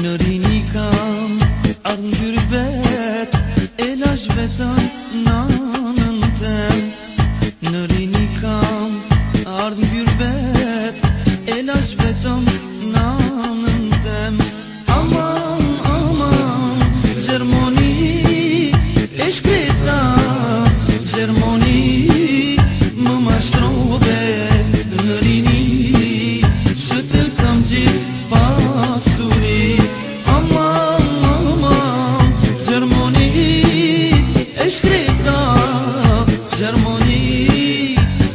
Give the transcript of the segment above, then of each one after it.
Nurinika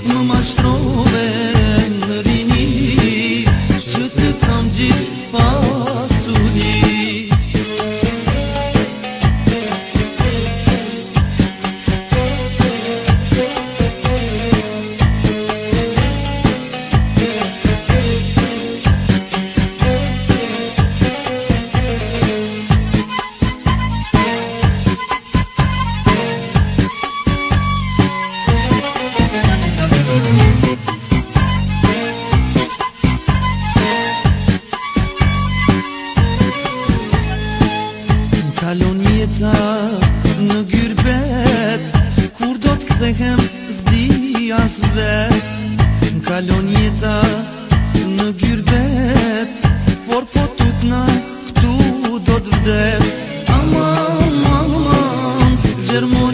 Më mashtrove në rini Që të kam gjithë dhe hem zdi as vet Në kalon jeta në gyrbet Por po tut në këtu do të vdet Aman, aman, gjermon